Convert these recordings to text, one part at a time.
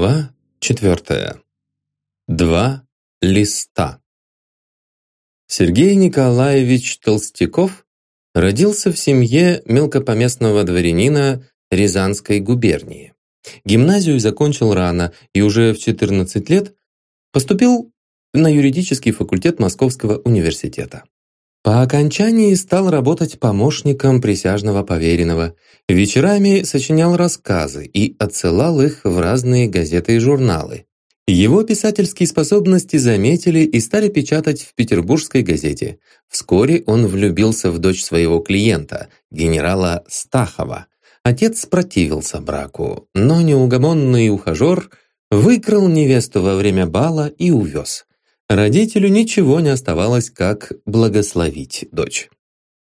Глава четвертая. Два листа. Сергей Николаевич Толстяков родился в семье мелкопоместного дворянина Рязанской губернии. Гимназию закончил рано и уже в 14 лет поступил на юридический факультет Московского университета. По окончании стал работать помощником присяжного поверенного. Вечерами сочинял рассказы и отсылал их в разные газеты и журналы. Его писательские способности заметили и стали печатать в петербургской газете. Вскоре он влюбился в дочь своего клиента, генерала Стахова. Отец противился браку, но неугомонный ухажер выкрал невесту во время бала и увез. Родителю ничего не оставалось, как благословить дочь.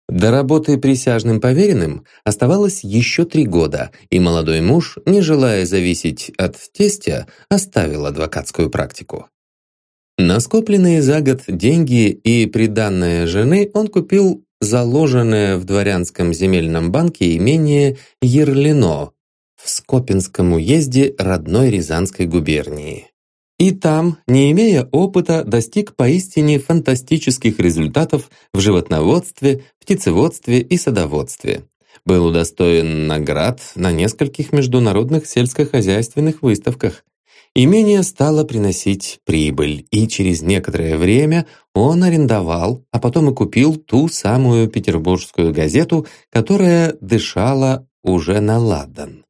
До работы присяжным поверенным оставалось еще три года, и молодой муж, не желая зависеть от тестя, оставил адвокатскую практику. На скопленные за год деньги и приданное жены он купил заложенное в дворянском земельном банке имение Ерлино в Скопинском уезде родной Рязанской губернии. И там, не имея опыта, достиг поистине фантастических результатов в животноводстве, птицеводстве и садоводстве. Был удостоен наград на нескольких международных сельскохозяйственных выставках. Имение стало приносить прибыль, и через некоторое время он арендовал, а потом и купил ту самую петербургскую газету, которая дышала уже на ладан.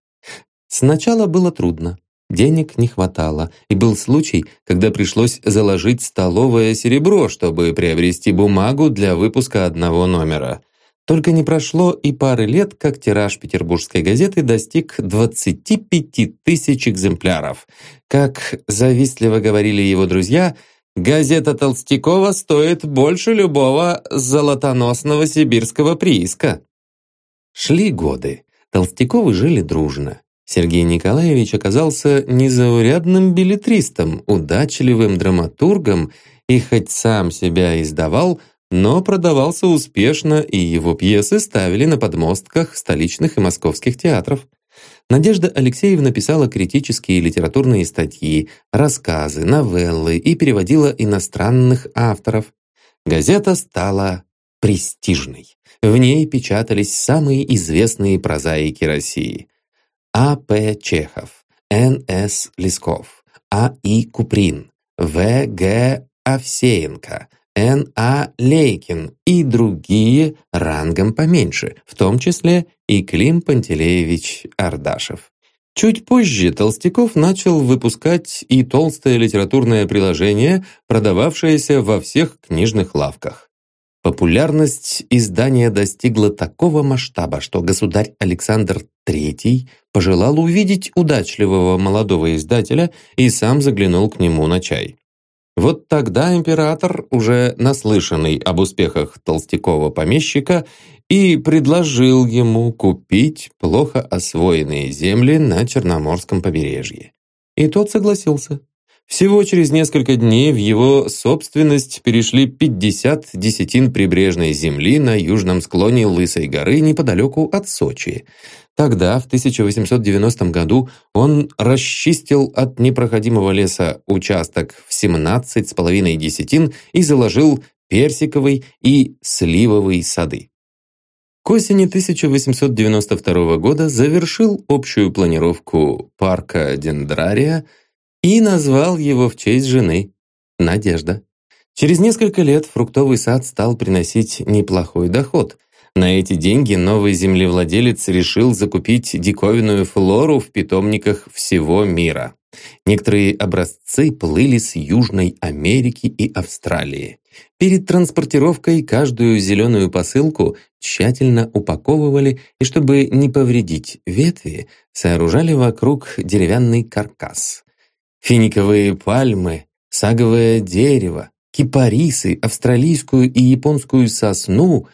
Сначала было трудно. Денег не хватало, и был случай, когда пришлось заложить столовое серебро, чтобы приобрести бумагу для выпуска одного номера. Только не прошло и пары лет, как тираж петербургской газеты достиг 25 тысяч экземпляров. Как завистливо говорили его друзья, газета Толстякова стоит больше любого золотоносного сибирского прииска. Шли годы. Толстяковы жили дружно. Сергей Николаевич оказался незаурядным билетристом, удачливым драматургом и хоть сам себя издавал, но продавался успешно, и его пьесы ставили на подмостках столичных и московских театров. Надежда Алексеевна писала критические литературные статьи, рассказы, новеллы и переводила иностранных авторов. Газета стала престижной. В ней печатались самые известные прозаики России – а.П. Чехов, Н.С. Лесков, А.И. Куприн, В.Г. Овсеенко, Н.А. Лейкин и другие рангом поменьше, в том числе и Клим Пантелеевич Ардашев. Чуть позже Толстяков начал выпускать и толстое литературное приложение, продававшееся во всех книжных лавках. Популярность издания достигла такого масштаба, что государь Александр III пожелал увидеть удачливого молодого издателя и сам заглянул к нему на чай. Вот тогда император, уже наслышанный об успехах толстякова помещика, и предложил ему купить плохо освоенные земли на Черноморском побережье. И тот согласился. Всего через несколько дней в его собственность перешли 50 десятин прибрежной земли на южном склоне Лысой горы неподалеку от Сочи. Тогда, в 1890 году, он расчистил от непроходимого леса участок в 17,5 десятин и заложил персиковый и сливовый сады. К осени 1892 года завершил общую планировку парка Дендрария – и назвал его в честь жены – Надежда. Через несколько лет фруктовый сад стал приносить неплохой доход. На эти деньги новый землевладелец решил закупить диковинную флору в питомниках всего мира. Некоторые образцы плыли с Южной Америки и Австралии. Перед транспортировкой каждую зеленую посылку тщательно упаковывали и, чтобы не повредить ветви, сооружали вокруг деревянный каркас. Финиковые пальмы, саговое дерево, кипарисы, австралийскую и японскую сосну,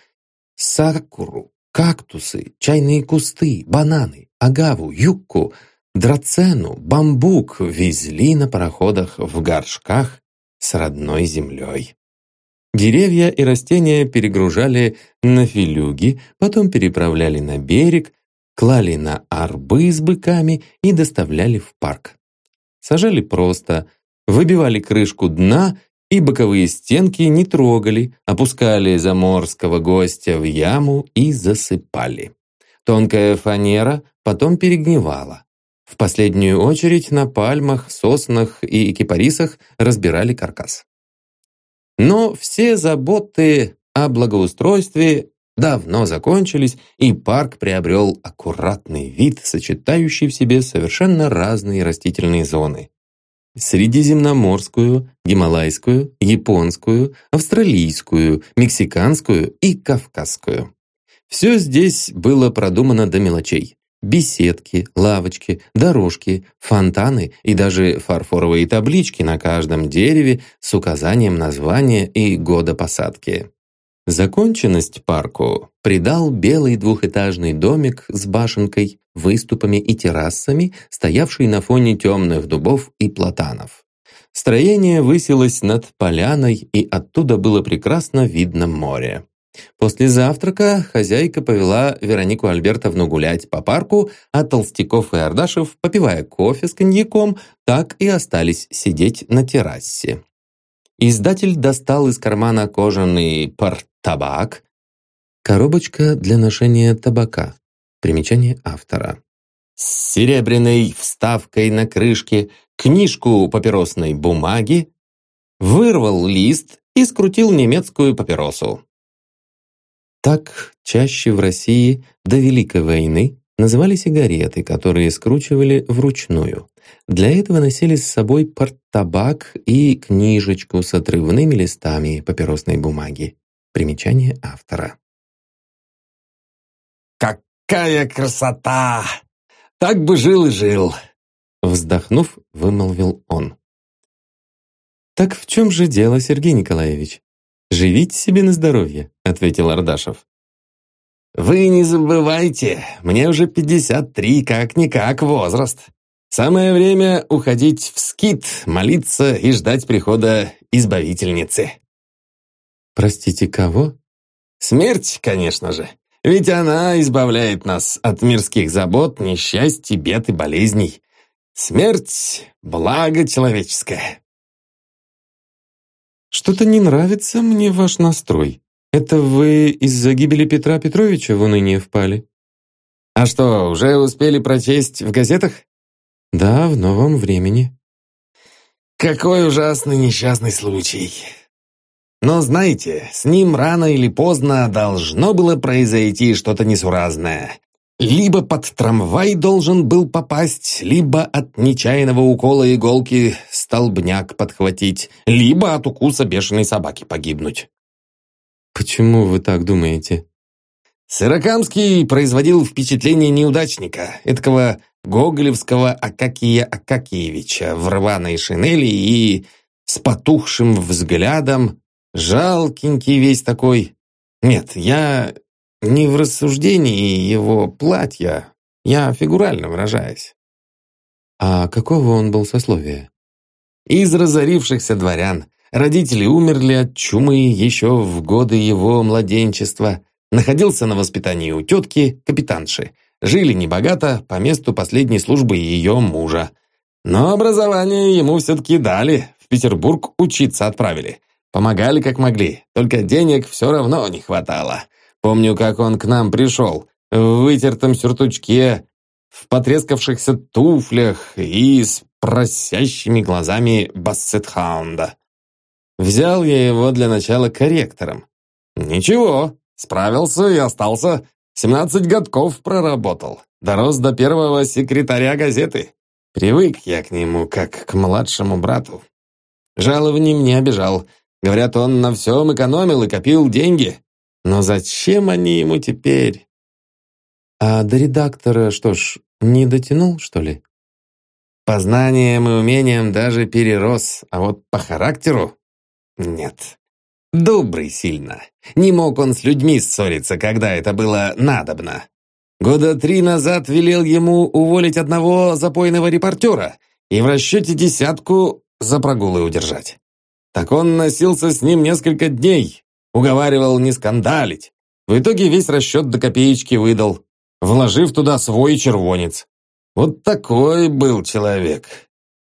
сакуру, кактусы, чайные кусты, бананы, агаву, юкку, драцену, бамбук везли на пароходах в горшках с родной землей. Деревья и растения перегружали на филюги, потом переправляли на берег, клали на арбы с быками и доставляли в парк. Сажали просто, выбивали крышку дна и боковые стенки не трогали, опускали заморского гостя в яму и засыпали. Тонкая фанера потом перегнивала. В последнюю очередь на пальмах, соснах и кипарисах разбирали каркас. Но все заботы о благоустройстве давно закончились, и парк приобрел аккуратный вид, сочетающий в себе совершенно разные растительные зоны. Средиземноморскую, гималайскую, японскую, австралийскую, мексиканскую и кавказскую. Все здесь было продумано до мелочей. Беседки, лавочки, дорожки, фонтаны и даже фарфоровые таблички на каждом дереве с указанием названия и года посадки. Законченность парку придал белый двухэтажный домик с башенкой, выступами и террасами, стоявший на фоне темных дубов и платанов. Строение высилось над поляной, и оттуда было прекрасно видно море. После завтрака хозяйка повела Веронику Альбертовну гулять по парку, а Толстяков и Ардашев, попивая кофе с коньяком, так и остались сидеть на террасе. Издатель достал из кармана кожаный порт-табак, коробочка для ношения табака, примечание автора, с серебряной вставкой на крышке, книжку папиросной бумаги, вырвал лист и скрутил немецкую папиросу. Так чаще в России до Великой войны называли сигареты, которые скручивали вручную. Для этого носили с собой порттабак и книжечку с отрывными листами папиросной бумаги. Примечание автора. «Какая красота! Так бы жил и жил!» Вздохнув, вымолвил он. «Так в чем же дело, Сергей Николаевич? Живите себе на здоровье», — ответил Ардашев. «Вы не забывайте, мне уже 53, как-никак возраст. Самое время уходить в скит, молиться и ждать прихода избавительницы». «Простите, кого?» «Смерть, конечно же. Ведь она избавляет нас от мирских забот, несчастий, бед и болезней. Смерть — благо человеческое». «Что-то не нравится мне ваш настрой», «Это вы из-за гибели Петра Петровича в уныние впали?» «А что, уже успели прочесть в газетах?» «Да, в новом времени». «Какой ужасный несчастный случай!» Но знаете, с ним рано или поздно должно было произойти что-то несуразное. Либо под трамвай должен был попасть, либо от нечаянного укола иголки столбняк подхватить, либо от укуса бешеной собаки погибнуть. «Почему вы так думаете?» Сырокамский производил впечатление неудачника, эткого гоголевского Акакия Акакиевича в рваной шинели и с потухшим взглядом, жалкенький весь такой. Нет, я не в рассуждении его платья, я фигурально выражаюсь. А какого он был сословия? Из разорившихся дворян, Родители умерли от чумы еще в годы его младенчества. Находился на воспитании у тетки, капитанши. Жили небогато, по месту последней службы ее мужа. Но образование ему все-таки дали, в Петербург учиться отправили. Помогали как могли, только денег все равно не хватало. Помню, как он к нам пришел, в вытертом сюртучке, в потрескавшихся туфлях и с просящими глазами бассетхаунда. Взял я его для начала корректором. Ничего, справился и остался. 17 годков проработал. Дорос до первого секретаря газеты. Привык я к нему, как к младшему брату. Жалованием не обижал. Говорят, он на всем экономил и копил деньги. Но зачем они ему теперь? А до редактора, что ж, не дотянул, что ли? По знаниям и умениям даже перерос, а вот по характеру нет. Добрый сильно. Не мог он с людьми ссориться, когда это было надобно. Года три назад велел ему уволить одного запойного репортера и в расчете десятку за прогулы удержать. Так он носился с ним несколько дней, уговаривал не скандалить. В итоге весь расчет до копеечки выдал, вложив туда свой червонец. Вот такой был человек.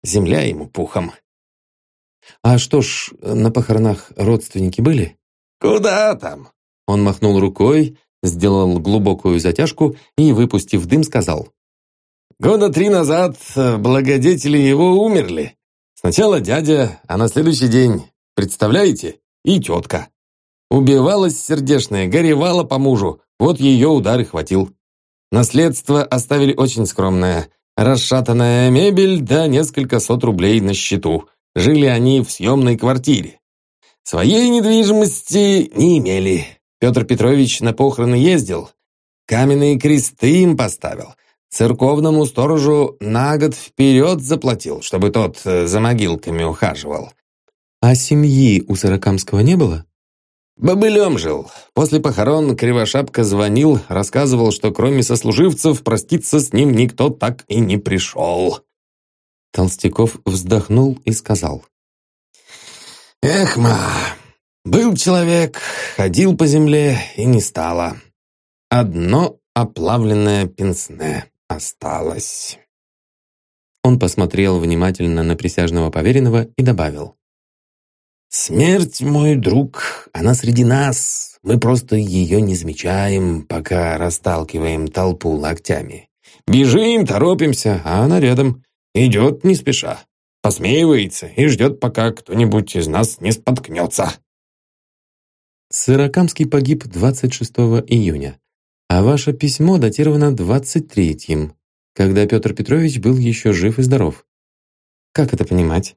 земля ему пухом. А что ж, на похоронах родственники были? Куда там? Он махнул рукой, сделал глубокую затяжку и, выпустив дым, сказал. Года три назад благодетели его умерли. Сначала дядя, а на следующий день, представляете, и тетка. Убивалась сердешная, горевала по мужу, вот ее удар и хватил. Наследство оставили очень скромное. Расшатанная мебель да несколько сот рублей на счету. Жили они в съемной квартире. Своей недвижимости не имели. Петр Петрович на похороны ездил. Каменные кресты им поставил. Церковному сторожу на год вперед заплатил, чтобы тот э, за могилками ухаживал. А семьи у Сорокамского не было? Бобылем жил. После похорон Кривошапка звонил, рассказывал, что кроме сослуживцев проститься с ним никто так и не пришел. Толстяков вздохнул и сказал. «Эх, ма, был человек, ходил по земле и не стало. Одно оплавленное пенсне осталось». Он посмотрел внимательно на присяжного поверенного и добавил. «Смерть, мой друг, она среди нас. Мы просто ее не замечаем, пока расталкиваем толпу локтями. Бежим, торопимся, а она рядом. Идет не спеша. Посмеивается и ждет, пока кто-нибудь из нас не споткнется». Сырокамский погиб 26 июня, а ваше письмо датировано 23-м, когда Петр Петрович был еще жив и здоров. Как это понимать?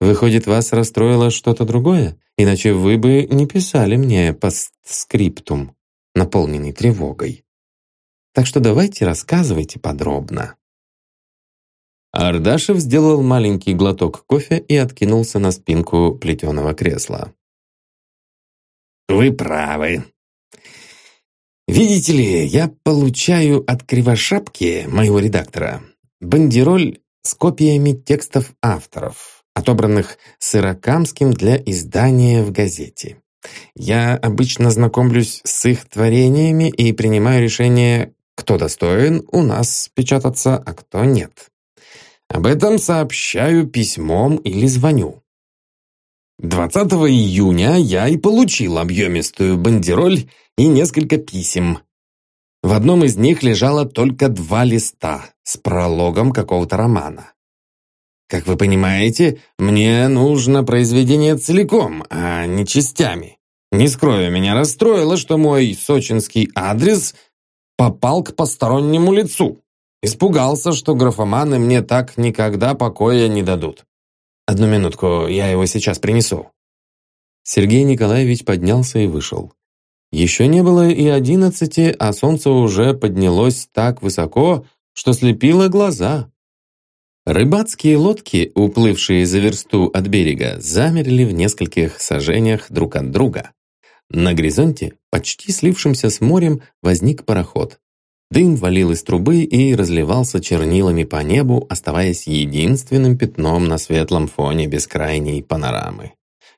Выходит, вас расстроило что-то другое? Иначе вы бы не писали мне постскриптум, наполненный тревогой. Так что давайте рассказывайте подробно». Ардашев сделал маленький глоток кофе и откинулся на спинку плетеного кресла. «Вы правы. Видите ли, я получаю от Кривошапки, моего редактора, бандероль с копиями текстов авторов, отобранных Сырокамским для издания в газете. Я обычно знакомлюсь с их творениями и принимаю решение, кто достоин у нас печататься, а кто нет. Об этом сообщаю письмом или звоню. 20 июня я и получил объемистую бандероль и несколько писем. В одном из них лежало только два листа с прологом какого-то романа. Как вы понимаете, мне нужно произведение целиком, а не частями. Не скрою, меня расстроило, что мой сочинский адрес попал к постороннему лицу. Испугался, что графоманы мне так никогда покоя не дадут. Одну минутку, я его сейчас принесу. Сергей Николаевич поднялся и вышел. Еще не было и одиннадцати, а солнце уже поднялось так высоко, что слепило глаза. Рыбацкие лодки, уплывшие за версту от берега, замерли в нескольких сажениях друг от друга. На горизонте, почти слившимся с морем, возник пароход. Дым валил из трубы и разливался чернилами по небу, оставаясь единственным пятном на светлом фоне бескрайней панорамы.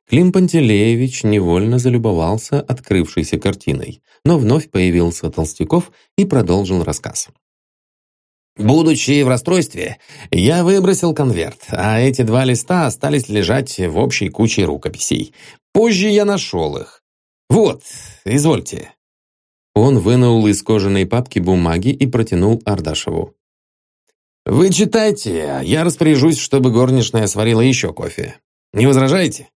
Клим Пантелеевич невольно залюбовался открывшейся картиной, но вновь появился Толстяков и продолжил рассказ. Будучи в расстройстве, я выбросил конверт, а эти два листа остались лежать в общей куче рукописей. Позже я нашел их. Вот, извольте. Он вынул из кожаной папки бумаги и протянул Ардашеву. «Вы читайте, а я распоряжусь, чтобы горничная сварила еще кофе. Не возражаете?»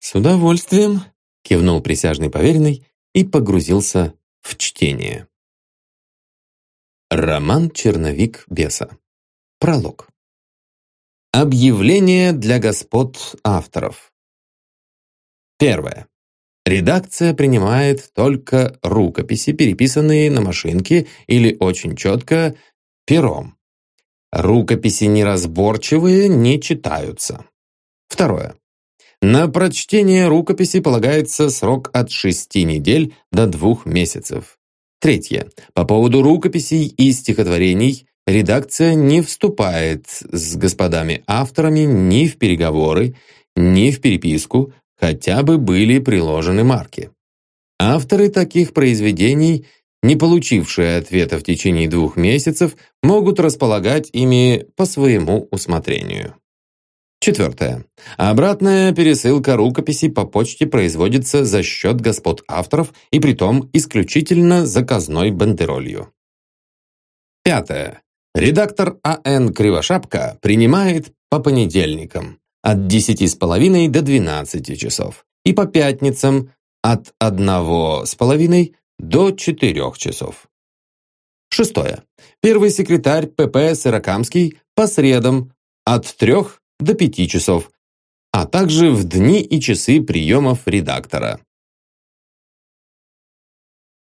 «С удовольствием», — кивнул присяжный поверенный и погрузился в чтение. Роман «Черновик беса». Пролог. Объявление для господ авторов. Первое. Редакция принимает только рукописи, переписанные на машинке или очень четко пером. Рукописи неразборчивые не читаются. Второе. На прочтение рукописи полагается срок от шести недель до двух месяцев. Третье. По поводу рукописей и стихотворений редакция не вступает с господами авторами ни в переговоры, ни в переписку, хотя бы были приложены марки. Авторы таких произведений не получившие ответа в течение двух месяцев, могут располагать ими по своему усмотрению. Четвертое. Обратная пересылка рукописей по почте производится за счет господ авторов и притом исключительно заказной бандеролью. Пятое. Редактор А.Н. Кривошапка принимает по понедельникам от 10,5 до 12 часов и по пятницам от 1,5 до 4 часов. Шестое. Первый секретарь ПП Сырокамский по средам от 3 до 5 часов, а также в дни и часы приемов редактора.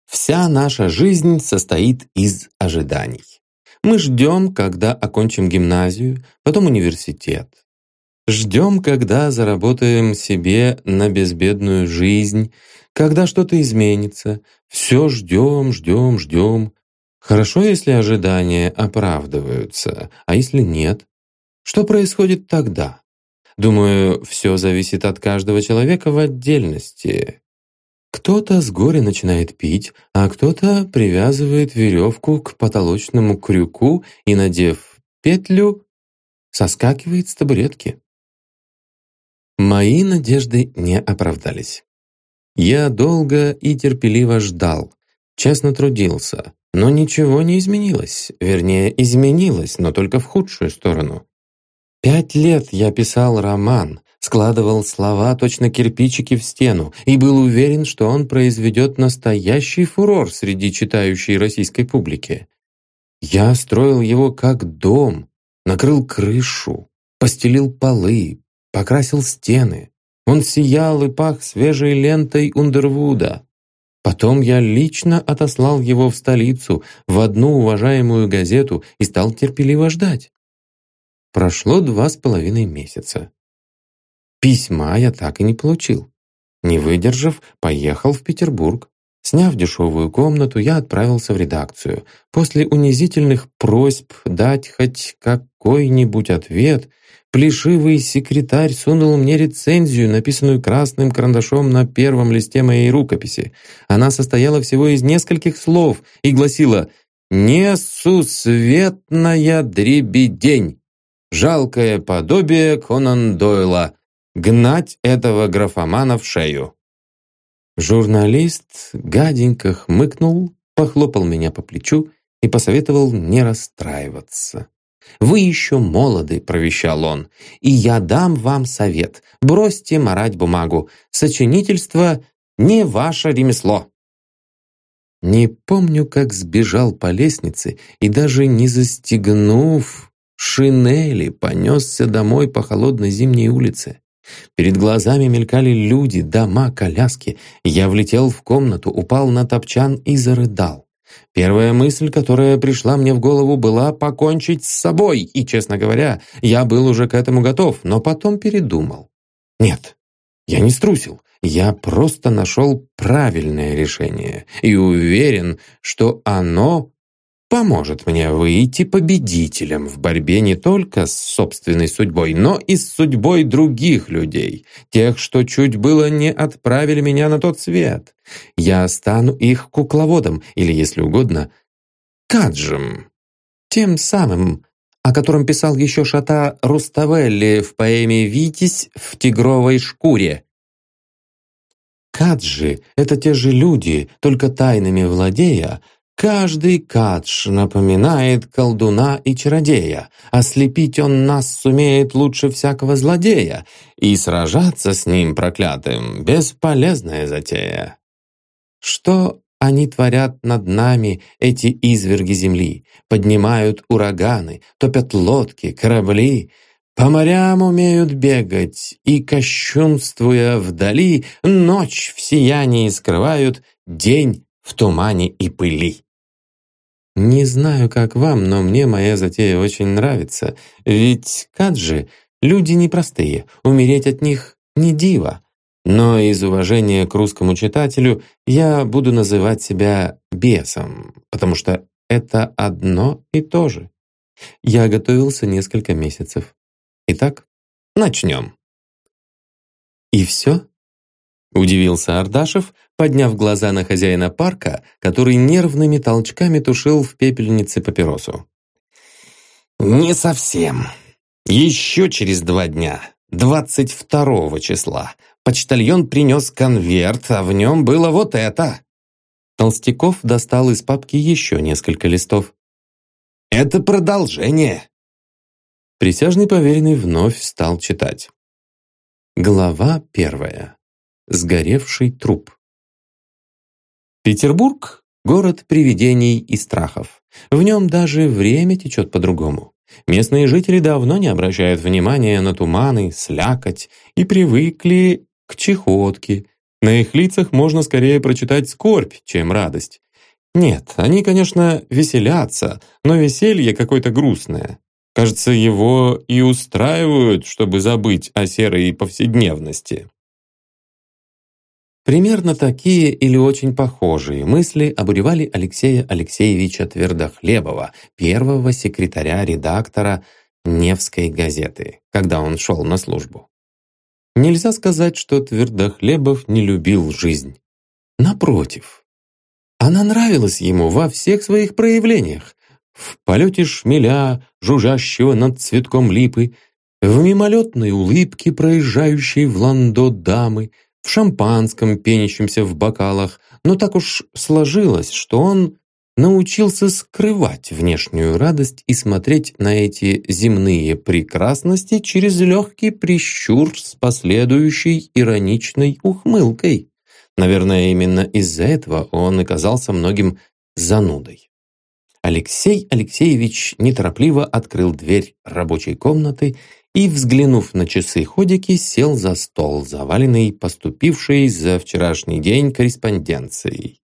Вся наша жизнь состоит из ожиданий. Мы ждем, когда окончим гимназию, потом университет. Ждем, когда заработаем себе на безбедную жизнь, когда что-то изменится. Все ждем, ждем, ждем. Хорошо, если ожидания оправдываются, а если нет? Что происходит тогда? Думаю, все зависит от каждого человека в отдельности. Кто-то с горя начинает пить, а кто-то привязывает веревку к потолочному крюку и, надев петлю, соскакивает с табуретки. Мои надежды не оправдались. Я долго и терпеливо ждал, честно трудился, но ничего не изменилось. Вернее, изменилось, но только в худшую сторону. Пять лет я писал роман, складывал слова, точно кирпичики в стену, и был уверен, что он произведет настоящий фурор среди читающей российской публики. Я строил его как дом, накрыл крышу, постелил полы, покрасил стены. Он сиял и пах свежей лентой Ундервуда. Потом я лично отослал его в столицу, в одну уважаемую газету и стал терпеливо ждать. Прошло два с половиной месяца. Письма я так и не получил. Не выдержав, поехал в Петербург. Сняв дешевую комнату, я отправился в редакцию. После унизительных просьб дать хоть какой-нибудь ответ, плешивый секретарь сунул мне рецензию, написанную красным карандашом на первом листе моей рукописи. Она состояла всего из нескольких слов и гласила «Несусветная дребедень». Жалкое подобие Конан Дойла. Гнать этого графомана в шею. Журналист гаденько хмыкнул, похлопал меня по плечу и посоветовал не расстраиваться. «Вы еще молоды», — провещал он, — «и я дам вам совет. Бросьте марать бумагу. Сочинительство — не ваше ремесло». Не помню, как сбежал по лестнице и даже не застегнув шинели понесся домой по холодной зимней улице. Перед глазами мелькали люди, дома, коляски. Я влетел в комнату, упал на топчан и зарыдал. Первая мысль, которая пришла мне в голову, была покончить с собой, и, честно говоря, я был уже к этому готов, но потом передумал. Нет, я не струсил, я просто нашел правильное решение и уверен, что оно поможет мне выйти победителем в борьбе не только с собственной судьбой, но и с судьбой других людей, тех, что чуть было не отправили меня на тот свет. Я стану их кукловодом, или, если угодно, каджем, тем самым, о котором писал еще Шата Руставелли в поэме «Витязь в тигровой шкуре». Каджи — это те же люди, только тайнами владея, Каждый кадж напоминает колдуна и чародея. Ослепить он нас сумеет лучше всякого злодея, и сражаться с ним проклятым — бесполезная затея. Что они творят над нами, эти изверги земли? Поднимают ураганы, топят лодки, корабли, по морям умеют бегать, и, кощунствуя вдали, ночь в сиянии скрывают, день в тумане и пыли. Не знаю, как вам, но мне моя затея очень нравится, ведь каджи — люди непростые, умереть от них не диво. Но из уважения к русскому читателю я буду называть себя бесом, потому что это одно и то же. Я готовился несколько месяцев. Итак, начнем. И все? Удивился Ардашев, подняв глаза на хозяина парка, который нервными толчками тушил в пепельнице папиросу. «Не совсем. Еще через два дня, 22 числа, почтальон принес конверт, а в нем было вот это». Толстяков достал из папки еще несколько листов. «Это продолжение». Присяжный поверенный вновь стал читать. Глава первая. Сгоревший труп. Петербург – город привидений и страхов. В нем даже время течет по-другому. Местные жители давно не обращают внимания на туманы, слякоть и привыкли к чехотке. На их лицах можно скорее прочитать скорбь, чем радость. Нет, они, конечно, веселятся, но веселье какое-то грустное. Кажется, его и устраивают, чтобы забыть о серой повседневности. Примерно такие или очень похожие мысли обуревали Алексея Алексеевича Твердохлебова, первого секретаря-редактора Невской газеты, когда он шел на службу. Нельзя сказать, что Твердохлебов не любил жизнь. Напротив, она нравилась ему во всех своих проявлениях. В полете шмеля, жужжащего над цветком липы, в мимолетной улыбке, проезжающей в ландо дамы, в шампанском, пенящемся в бокалах, но так уж сложилось, что он научился скрывать внешнюю радость и смотреть на эти земные прекрасности через легкий прищур с последующей ироничной ухмылкой. Наверное, именно из-за этого он казался многим занудой. Алексей Алексеевич неторопливо открыл дверь рабочей комнаты и, взглянув на часы-ходики, сел за стол, заваленный поступившей за вчерашний день корреспонденцией.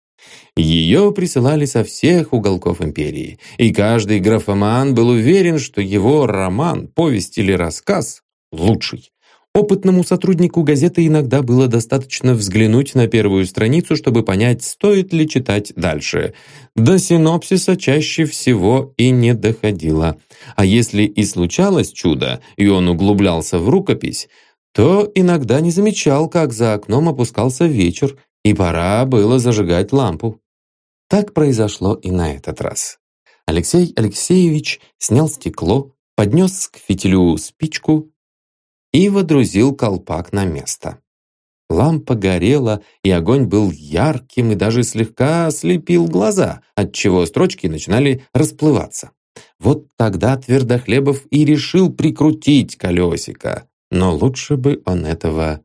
Ее присылали со всех уголков империи, и каждый графоман был уверен, что его роман, повесть или рассказ лучший. Опытному сотруднику газеты иногда было достаточно взглянуть на первую страницу, чтобы понять, стоит ли читать дальше. До синопсиса чаще всего и не доходило. А если и случалось чудо, и он углублялся в рукопись, то иногда не замечал, как за окном опускался вечер, и пора было зажигать лампу. Так произошло и на этот раз. Алексей Алексеевич снял стекло, поднес к фитилю спичку и водрузил колпак на место. Лампа горела, и огонь был ярким и даже слегка ослепил глаза, отчего строчки начинали расплываться. Вот тогда Твердохлебов и решил прикрутить колесико, но лучше бы он этого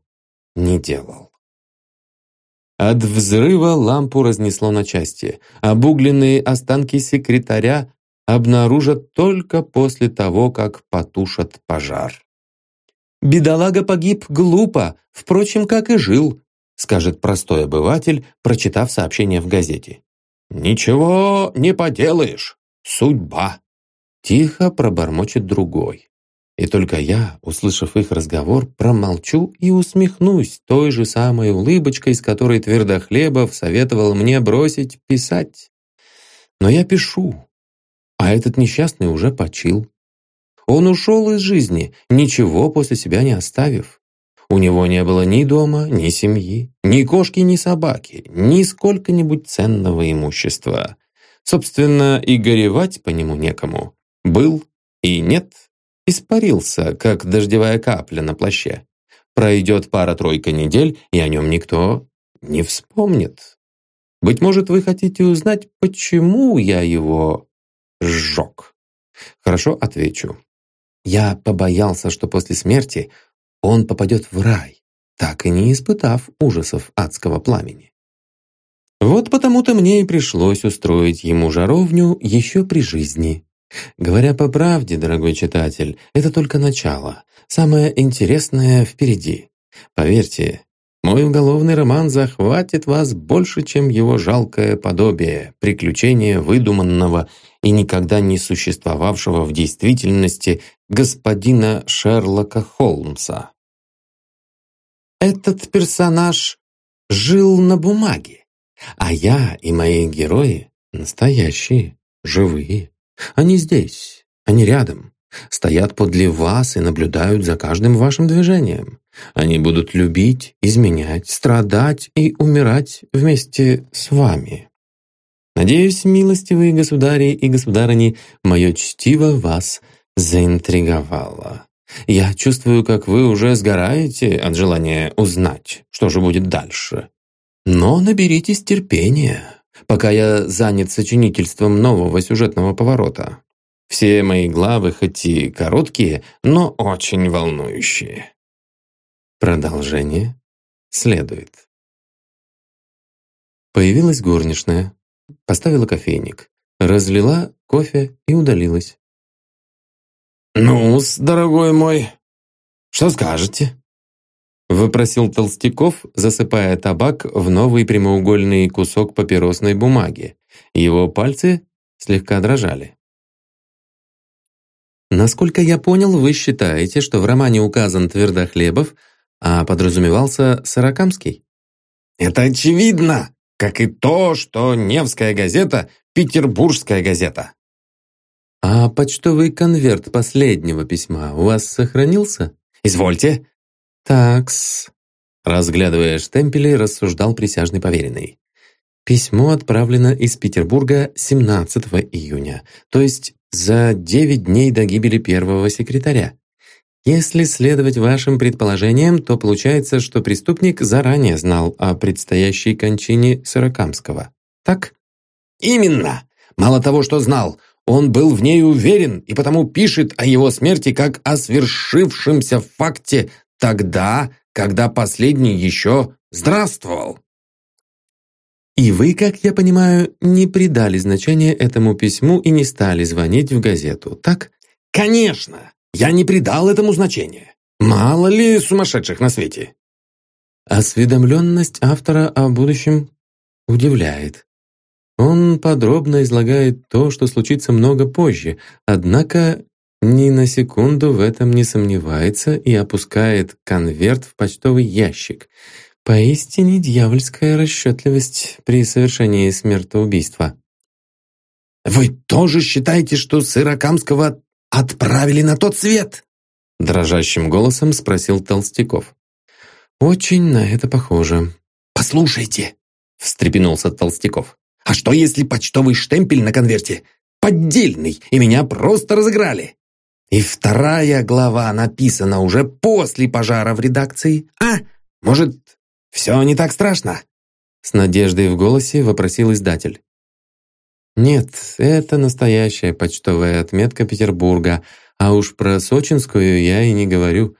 не делал. От взрыва лампу разнесло на части. Обугленные останки секретаря обнаружат только после того, как потушат пожар. «Бедолага погиб глупо, впрочем, как и жил», скажет простой обыватель, прочитав сообщение в газете. «Ничего не поделаешь, судьба», тихо пробормочет другой. И только я, услышав их разговор, промолчу и усмехнусь той же самой улыбочкой, с которой Твердохлебов советовал мне бросить писать. Но я пишу, а этот несчастный уже почил. Он ушел из жизни, ничего после себя не оставив. У него не было ни дома, ни семьи, ни кошки, ни собаки, ни сколько-нибудь ценного имущества. Собственно, и горевать по нему некому. Был и нет, испарился, как дождевая капля на плаще. Пройдет пара-тройка недель, и о нем никто не вспомнит. Быть может, вы хотите узнать, почему я его сжег? Хорошо, отвечу. Я побоялся, что после смерти он попадет в рай, так и не испытав ужасов адского пламени. Вот потому-то мне и пришлось устроить ему жаровню еще при жизни. Говоря по правде, дорогой читатель, это только начало. Самое интересное впереди. Поверьте, мой уголовный роман захватит вас больше, чем его жалкое подобие, приключение выдуманного и никогда не существовавшего в действительности господина Шерлока Холмса. Этот персонаж жил на бумаге, а я и мои герои настоящие, живые. Они здесь, они рядом, стоят подле вас и наблюдают за каждым вашим движением. Они будут любить, изменять, страдать и умирать вместе с вами. Надеюсь, милостивые государи и государыни, мое чтиво вас заинтриговало. Я чувствую, как вы уже сгораете от желания узнать, что же будет дальше. Но наберитесь терпения, пока я занят сочинительством нового сюжетного поворота. Все мои главы хоть и короткие, но очень волнующие. Продолжение следует. Появилась горничная, поставила кофейник, разлила кофе и удалилась. Ну дорогой мой, что скажете?» Выпросил Толстяков, засыпая табак в новый прямоугольный кусок папиросной бумаги. Его пальцы слегка дрожали. Насколько я понял, вы считаете, что в романе указан Твердохлебов, а подразумевался Сорокамский? Это очевидно, как и то, что Невская газета – Петербургская газета. А почтовый конверт последнего письма у вас сохранился? Извольте. Такс. Разглядывая штемпели, рассуждал присяжный поверенный. Письмо отправлено из Петербурга 17 июня, то есть за 9 дней до гибели первого секретаря. Если следовать вашим предположениям, то получается, что преступник заранее знал о предстоящей кончине Сорокамского. Так? Именно! Мало того, что знал, он был в ней уверен и потому пишет о его смерти как о свершившемся факте тогда, когда последний еще здравствовал. И вы, как я понимаю, не придали значения этому письму и не стали звонить в газету, так? Конечно! Я не придал этому значения. Мало ли сумасшедших на свете. Осведомленность автора о будущем удивляет. Он подробно излагает то, что случится много позже, однако ни на секунду в этом не сомневается и опускает конверт в почтовый ящик. Поистине дьявольская расчетливость при совершении смертоубийства. «Вы тоже считаете, что Сырокамского отправили на тот свет?» Дрожащим голосом спросил Толстяков. «Очень на это похоже». «Послушайте», — встрепенулся Толстяков. «А что, если почтовый штемпель на конверте поддельный, и меня просто разыграли? И вторая глава написана уже после пожара в редакции? А, может, все не так страшно?» С надеждой в голосе вопросил издатель. Нет, это настоящая почтовая отметка Петербурга, а уж про сочинскую я и не говорю.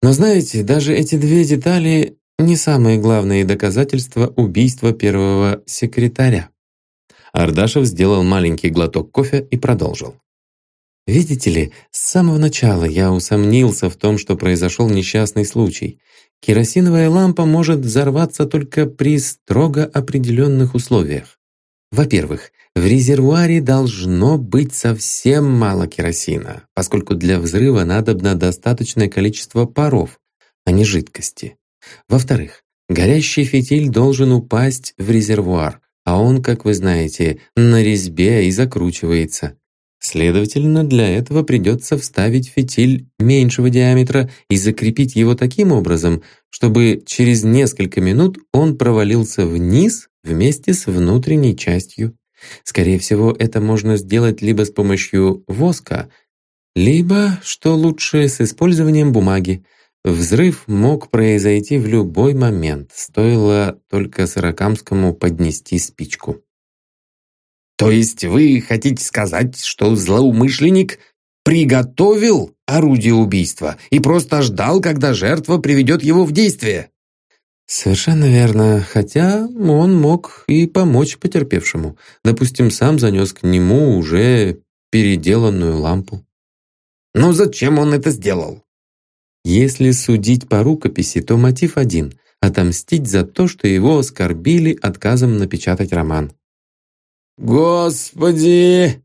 Но знаете, даже эти две детали не самые главные доказательства убийства первого секретаря. Ардашев сделал маленький глоток кофе и продолжил. Видите ли, с самого начала я усомнился в том, что произошел несчастный случай. Керосиновая лампа может взорваться только при строго определенных условиях. Во-первых, в резервуаре должно быть совсем мало керосина, поскольку для взрыва надобно достаточное количество паров, а не жидкости. Во-вторых, горящий фитиль должен упасть в резервуар, а он, как вы знаете, на резьбе и закручивается. Следовательно, для этого придется вставить фитиль меньшего диаметра и закрепить его таким образом, чтобы через несколько минут он провалился вниз вместе с внутренней частью. Скорее всего, это можно сделать либо с помощью воска, либо, что лучше, с использованием бумаги. Взрыв мог произойти в любой момент, стоило только Сорокамскому поднести спичку. «То есть вы хотите сказать, что злоумышленник приготовил орудие убийства и просто ждал, когда жертва приведет его в действие?» Совершенно верно, хотя он мог и помочь потерпевшему. Допустим, сам занес к нему уже переделанную лампу. Но зачем он это сделал? Если судить по рукописи, то мотив один – отомстить за то, что его оскорбили отказом напечатать роман. «Господи!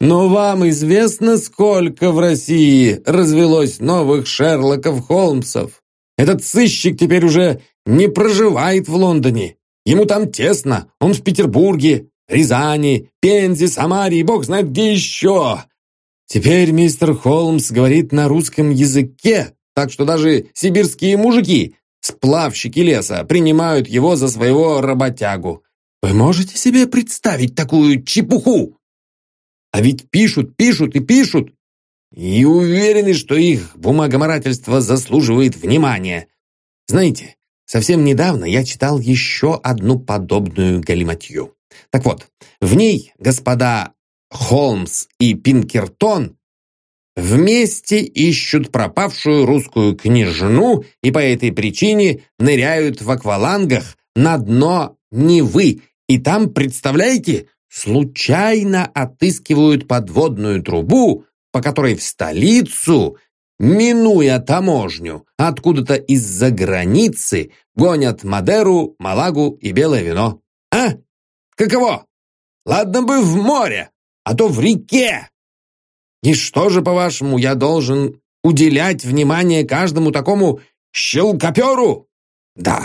Но вам известно, сколько в России развелось новых Шерлоков Холмсов? Этот сыщик теперь уже не проживает в Лондоне. Ему там тесно, он в Петербурге, Рязани, Пензе, Самаре и бог знает где еще. Теперь мистер Холмс говорит на русском языке, так что даже сибирские мужики, сплавщики леса, принимают его за своего работягу. Вы можете себе представить такую чепуху? А ведь пишут, пишут и пишут, и уверены, что их бумагоморательство заслуживает внимания. Знаете, совсем недавно я читал еще одну подобную галиматью. Так вот, в ней господа Холмс и Пинкертон вместе ищут пропавшую русскую княжну и по этой причине ныряют в аквалангах на дно Невы. И там, представляете, случайно отыскивают подводную трубу, по которой в столицу, минуя таможню, откуда-то из-за границы гонят Мадеру, Малагу и белое вино. А? Каково? Ладно бы в море, а то в реке. И что же, по-вашему, я должен уделять внимание каждому такому щелкоперу? Да,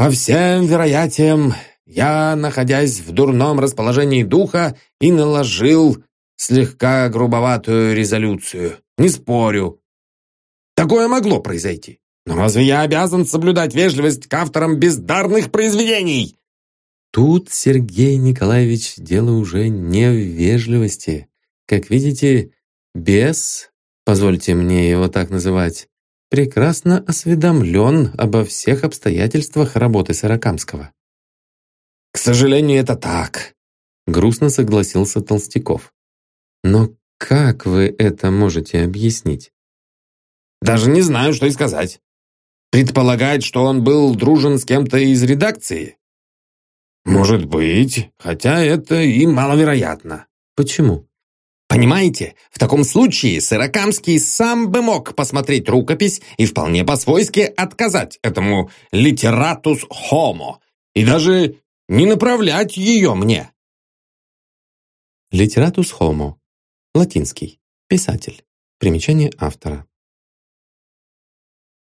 по всем вероятиям, я, находясь в дурном расположении духа, и наложил слегка грубоватую резолюцию. Не спорю. Такое могло произойти. Но разве я обязан соблюдать вежливость к авторам бездарных произведений? Тут, Сергей Николаевич, дело уже не в вежливости. Как видите, бес, позвольте мне его так называть, прекрасно осведомлен обо всех обстоятельствах работы Сорокамского. «К сожалению, это так», — грустно согласился Толстяков. Но как вы это можете объяснить? Даже не знаю, что и сказать. Предполагать, что он был дружен с кем-то из редакции? Может быть, хотя это и маловероятно. Почему? Понимаете, в таком случае Сырокамский сам бы мог посмотреть рукопись и вполне по-свойски отказать этому литератус хомо и даже не направлять ее мне. Литератус хомо Латинский. Писатель. Примечание автора.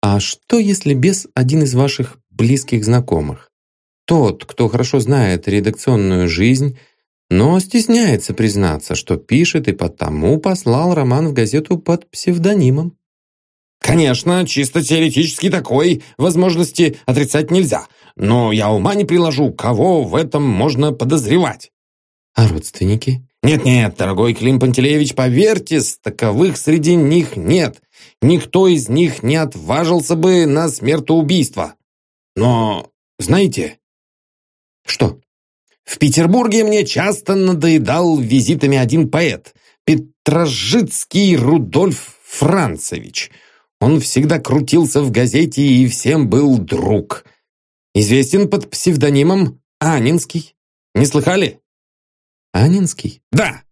А что, если без один из ваших близких знакомых? Тот, кто хорошо знает редакционную жизнь, но стесняется признаться, что пишет и потому послал роман в газету под псевдонимом. Конечно, чисто теоретически такой возможности отрицать нельзя, но я ума не приложу, кого в этом можно подозревать. А родственники? Нет-нет, дорогой Клим Пантелеевич, поверьте, таковых среди них нет. Никто из них не отважился бы на смертоубийство. Но, знаете... Что? В Петербурге мне часто надоедал визитами один поэт, Петрожицкий Рудольф Францевич. Он всегда крутился в газете и всем был друг. Известен под псевдонимом Анинский. Не слыхали? Анинский? Да.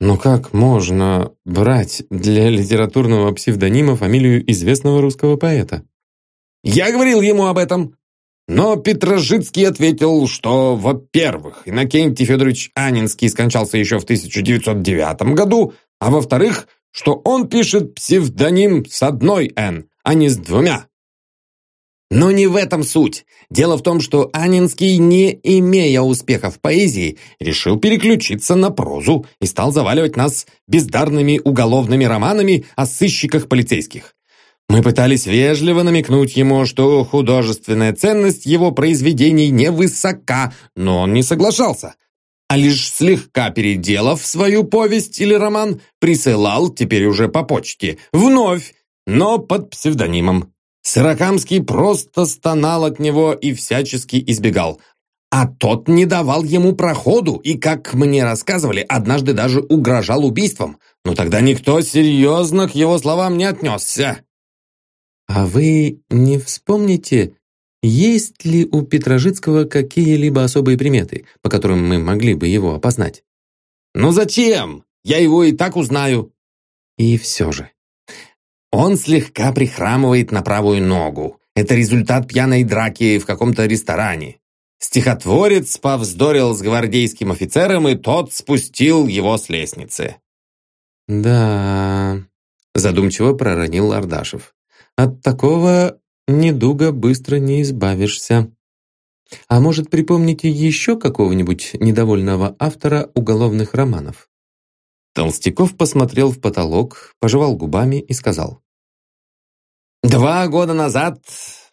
Но как можно брать для литературного псевдонима фамилию известного русского поэта? Я говорил ему об этом. Но Петрожицкий ответил, что, во-первых, Иннокентий Федорович Анинский скончался еще в 1909 году, а во-вторых, что он пишет псевдоним с одной «Н», а не с двумя. Но не в этом суть. Дело в том, что Анинский, не имея успеха в поэзии, решил переключиться на прозу и стал заваливать нас бездарными уголовными романами о сыщиках полицейских. Мы пытались вежливо намекнуть ему, что художественная ценность его произведений невысока, но он не соглашался. А лишь слегка переделав свою повесть или роман, присылал, теперь уже по почте, вновь, но под псевдонимом. Сырокамский просто стонал от него и всячески избегал. А тот не давал ему проходу и, как мне рассказывали, однажды даже угрожал убийством. Но тогда никто серьезно к его словам не отнесся. «А вы не вспомните, есть ли у Петрожицкого какие-либо особые приметы, по которым мы могли бы его опознать?» «Ну зачем? Я его и так узнаю». «И все же, он слегка прихрамывает на правую ногу. Это результат пьяной драки в каком-то ресторане. Стихотворец повздорил с гвардейским офицером, и тот спустил его с лестницы. «Да...» – задумчиво проронил Ардашев. «От такого недуга быстро не избавишься. А может, припомните еще какого-нибудь недовольного автора уголовных романов?» Толстяков посмотрел в потолок, пожевал губами и сказал. «Два года назад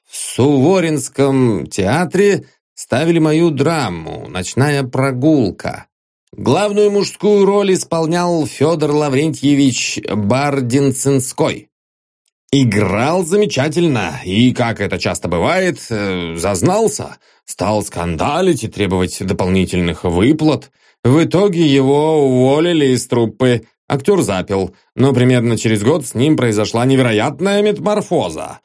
в Суворинском театре ставили мою драму «Ночная прогулка». Главную мужскую роль исполнял Федор Лаврентьевич Бардинцинской. Играл замечательно, и, как это часто бывает, э, зазнался, стал скандалить и требовать дополнительных выплат. В итоге его уволили из труппы, актер запил, но примерно через год с ним произошла невероятная метаморфоза.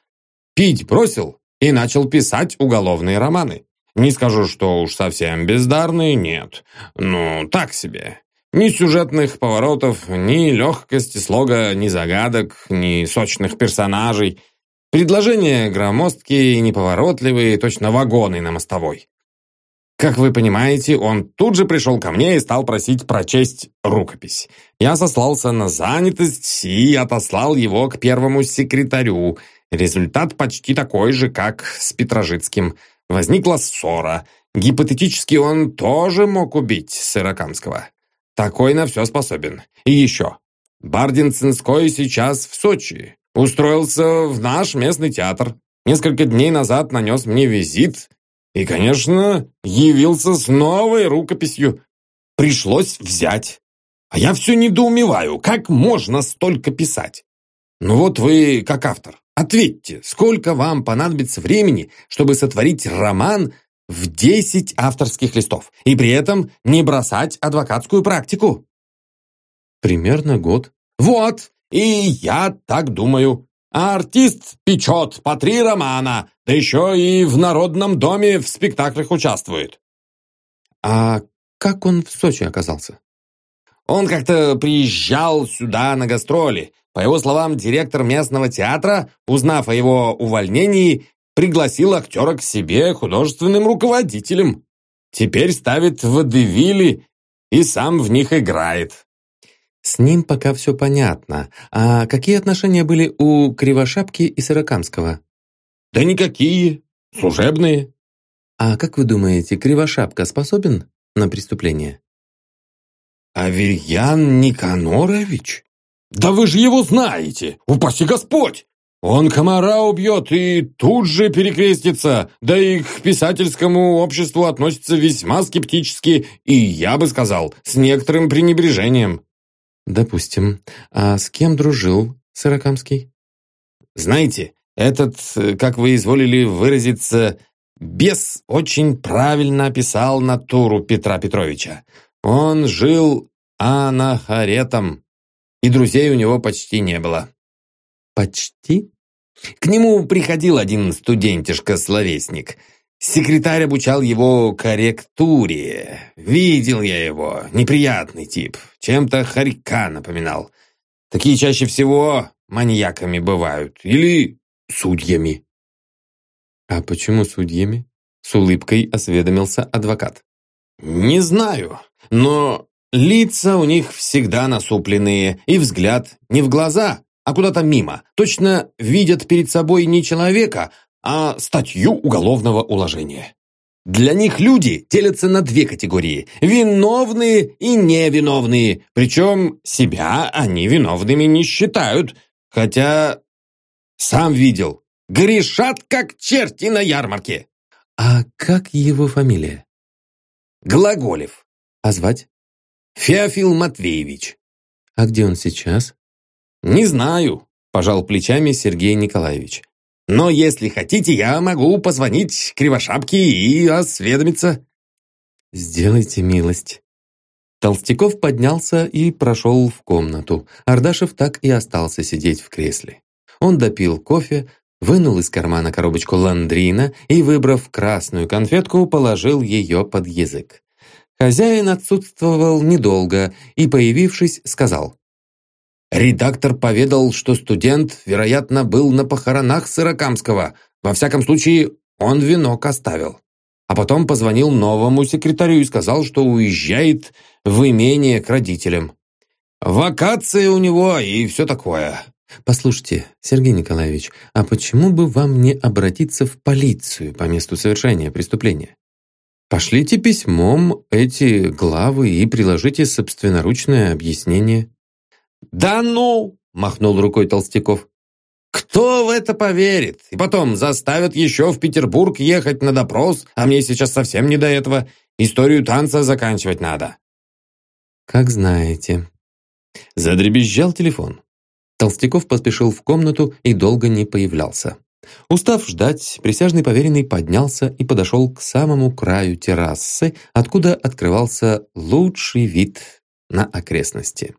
Пить бросил и начал писать уголовные романы. Не скажу, что уж совсем бездарный, нет. Ну, так себе. Ни сюжетных поворотов, ни легкости слога, ни загадок, ни сочных персонажей. Предложения громоздкие неповоротливые, точно вагоны на мостовой. Как вы понимаете, он тут же пришел ко мне и стал просить прочесть рукопись. Я сослался на занятость и отослал его к первому секретарю. Результат почти такой же, как с Петрожицким. Возникла ссора. Гипотетически он тоже мог убить Сырокамского. Такой на все способен. И еще. Бардинцинской сейчас в Сочи. Устроился в наш местный театр. Несколько дней назад нанес мне визит. И, конечно, явился с новой рукописью. Пришлось взять. А я все недоумеваю, как можно столько писать? Ну вот вы, как автор, ответьте, сколько вам понадобится времени, чтобы сотворить роман в 10 авторских листов и при этом не бросать адвокатскую практику? Примерно год. Вот, и я так думаю. А артист печет по три романа, да еще и в Народном доме в спектаклях участвует. А как он в Сочи оказался? Он как-то приезжал сюда на гастроли. По его словам, директор местного театра, узнав о его увольнении, пригласил актера к себе художественным руководителем. Теперь ставит водевили и сам в них играет. С ним пока все понятно. А какие отношения были у Кривошапки и Сырокамского? Да никакие. Служебные. А как вы думаете, Кривошапка способен на преступление? Аверьян Никанорович? Да вы же его знаете! Упаси Господь! Он комара убьет и тут же перекрестится, да и к писательскому обществу относится весьма скептически и, я бы сказал, с некоторым пренебрежением. Допустим. А с кем дружил Сырокамский? Знаете, этот, как вы изволили выразиться, бес очень правильно описал натуру Петра Петровича. Он жил анахаретом, и друзей у него почти не было. Почти? К нему приходил один студентишка-словесник. Секретарь обучал его корректуре. Видел я его. Неприятный тип. Чем-то хорька напоминал. Такие чаще всего маньяками бывают. Или судьями. А почему судьями? С улыбкой осведомился адвокат. Не знаю, но лица у них всегда насупленные, и взгляд не в глаза, а куда-то мимо. Точно видят перед собой не человека, а статью уголовного уложения. Для них люди делятся на две категории – виновные и невиновные. Причем себя они виновными не считают. Хотя, сам видел, грешат как черти на ярмарке. А как его фамилия? Глаголев. А звать? Феофил Матвеевич. А где он сейчас? «Не знаю», – пожал плечами Сергей Николаевич. «Но если хотите, я могу позвонить Кривошапке и осведомиться». «Сделайте милость». Толстяков поднялся и прошел в комнату. Ардашев так и остался сидеть в кресле. Он допил кофе, вынул из кармана коробочку ландрина и, выбрав красную конфетку, положил ее под язык. Хозяин отсутствовал недолго и, появившись, сказал Редактор поведал, что студент, вероятно, был на похоронах Сырокамского. Во всяком случае, он венок оставил. А потом позвонил новому секретарю и сказал, что уезжает в имение к родителям. Вакация у него и все такое. Послушайте, Сергей Николаевич, а почему бы вам не обратиться в полицию по месту совершения преступления? Пошлите письмом эти главы и приложите собственноручное объяснение». «Да ну!» – махнул рукой Толстяков. «Кто в это поверит? И потом заставят еще в Петербург ехать на допрос, а мне сейчас совсем не до этого. Историю танца заканчивать надо». «Как знаете». Задребезжал телефон. Толстяков поспешил в комнату и долго не появлялся. Устав ждать, присяжный поверенный поднялся и подошел к самому краю террасы, откуда открывался лучший вид на окрестности.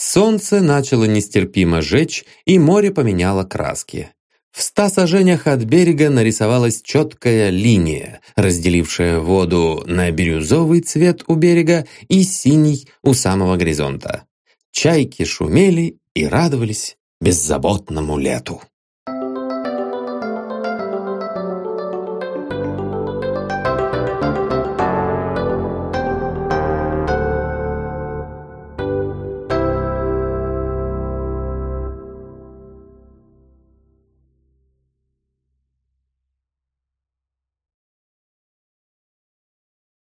Солнце начало нестерпимо жечь, и море поменяло краски. В ста сажениях от берега нарисовалась четкая линия, разделившая воду на бирюзовый цвет у берега и синий у самого горизонта. Чайки шумели и радовались беззаботному лету.